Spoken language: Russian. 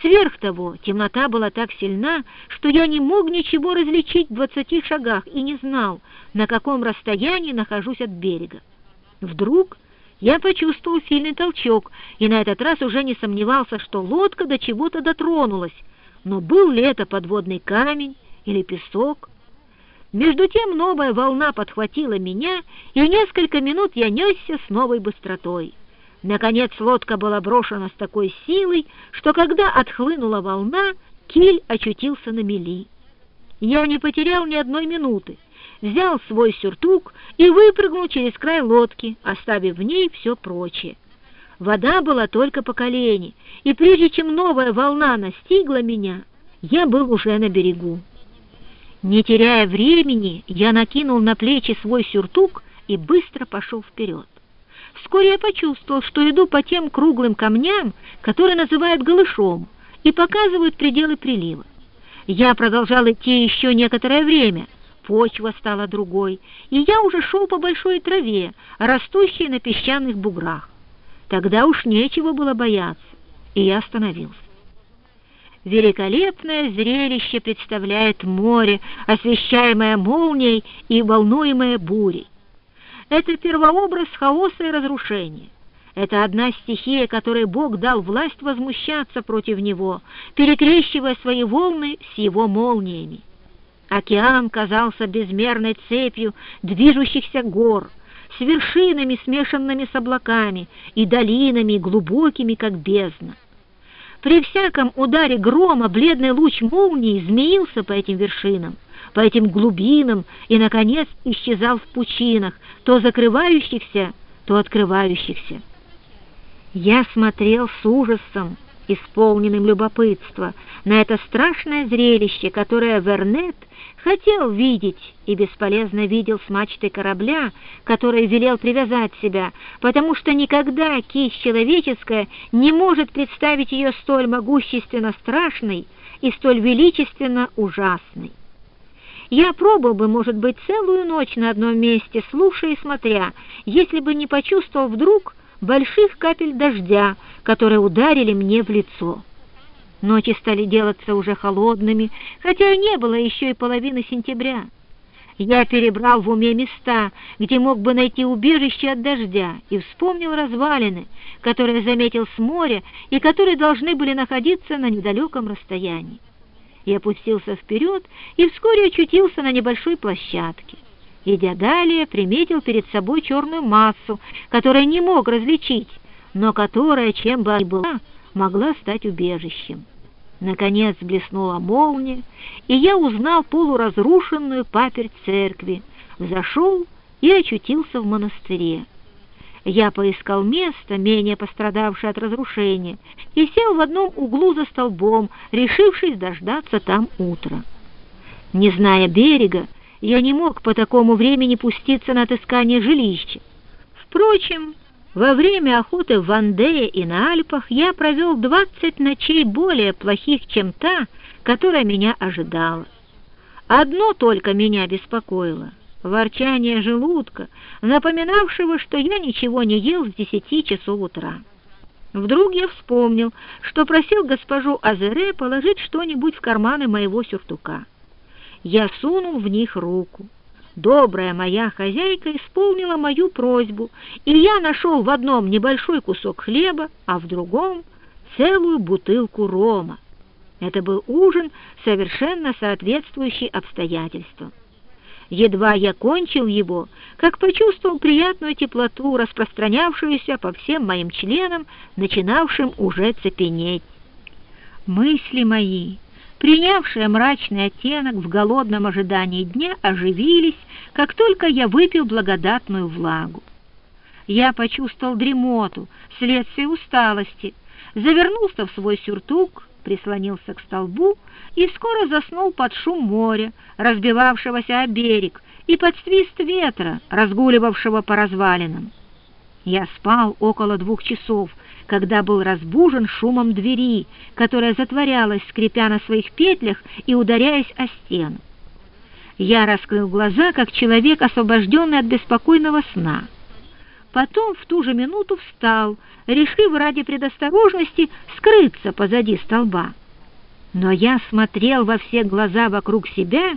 Сверх того, темнота была так сильна, что я не мог ничего различить в двадцати шагах и не знал, на каком расстоянии нахожусь от берега. Вдруг я почувствовал сильный толчок и на этот раз уже не сомневался, что лодка до чего-то дотронулась, но был ли это подводный камень или песок? Между тем новая волна подхватила меня, и несколько минут я несся с новой быстротой. Наконец лодка была брошена с такой силой, что когда отхлынула волна, киль очутился на мели. Я не потерял ни одной минуты, взял свой сюртук и выпрыгнул через край лодки, оставив в ней все прочее. Вода была только по колени, и прежде чем новая волна настигла меня, я был уже на берегу. Не теряя времени, я накинул на плечи свой сюртук и быстро пошел вперед. Вскоре я почувствовал, что иду по тем круглым камням, которые называют голышом, и показывают пределы прилива. Я продолжал идти еще некоторое время. Почва стала другой, и я уже шел по большой траве, растущей на песчаных буграх. Тогда уж нечего было бояться, и я остановился. Великолепное зрелище представляет море, освещаемое молнией и волнуемое бурей. Это первообраз хаоса и разрушения. Это одна стихия, которой Бог дал власть возмущаться против него, перекрещивая свои волны с его молниями. Океан казался безмерной цепью движущихся гор, с вершинами, смешанными с облаками, и долинами, глубокими, как бездна. При всяком ударе грома бледный луч молнии змеился по этим вершинам по этим глубинам и, наконец, исчезал в пучинах, то закрывающихся, то открывающихся. Я смотрел с ужасом, исполненным любопытства, на это страшное зрелище, которое Вернет хотел видеть и бесполезно видел с мачты корабля, который велел привязать себя, потому что никогда кисть человеческая не может представить ее столь могущественно страшной и столь величественно ужасной. Я пробыл бы, может быть, целую ночь на одном месте, слушая и смотря, если бы не почувствовал вдруг больших капель дождя, которые ударили мне в лицо. Ночи стали делаться уже холодными, хотя и не было еще и половины сентября. Я перебрал в уме места, где мог бы найти убежище от дождя, и вспомнил развалины, которые заметил с моря и которые должны были находиться на недалеком расстоянии и опустился вперед, и вскоре очутился на небольшой площадке. Идя далее, приметил перед собой черную массу, которую не мог различить, но которая, чем бы ни была, могла стать убежищем. Наконец блеснула молния, и я узнал полуразрушенную паперть церкви, взошел и очутился в монастыре. Я поискал место, менее пострадавшее от разрушения, и сел в одном углу за столбом, решившись дождаться там утра. Не зная берега, я не мог по такому времени пуститься на отыскание жилища. Впрочем, во время охоты в Вандее и на Альпах я провел двадцать ночей более плохих, чем та, которая меня ожидала. Одно только меня беспокоило ворчание желудка, напоминавшего, что я ничего не ел с десяти часов утра. Вдруг я вспомнил, что просил госпожу Азере положить что-нибудь в карманы моего сюртука. Я сунул в них руку. Добрая моя хозяйка исполнила мою просьбу, и я нашел в одном небольшой кусок хлеба, а в другом целую бутылку рома. Это был ужин, совершенно соответствующий обстоятельствам. Едва я кончил его, как почувствовал приятную теплоту, распространявшуюся по всем моим членам, начинавшим уже цепенеть. Мысли мои, принявшие мрачный оттенок в голодном ожидании дня, оживились, как только я выпил благодатную влагу. Я почувствовал дремоту, вследствие усталости, завернулся в свой сюртук, прислонился к столбу и скоро заснул под шум моря, разбивавшегося о берег, и под свист ветра, разгуливавшего по развалинам. Я спал около двух часов, когда был разбужен шумом двери, которая затворялась, скрипя на своих петлях и ударяясь о стену. Я раскрыл глаза, как человек, освобожденный от беспокойного сна. Потом в ту же минуту встал, решив ради предосторожности скрыться позади столба. Но я смотрел во все глаза вокруг себя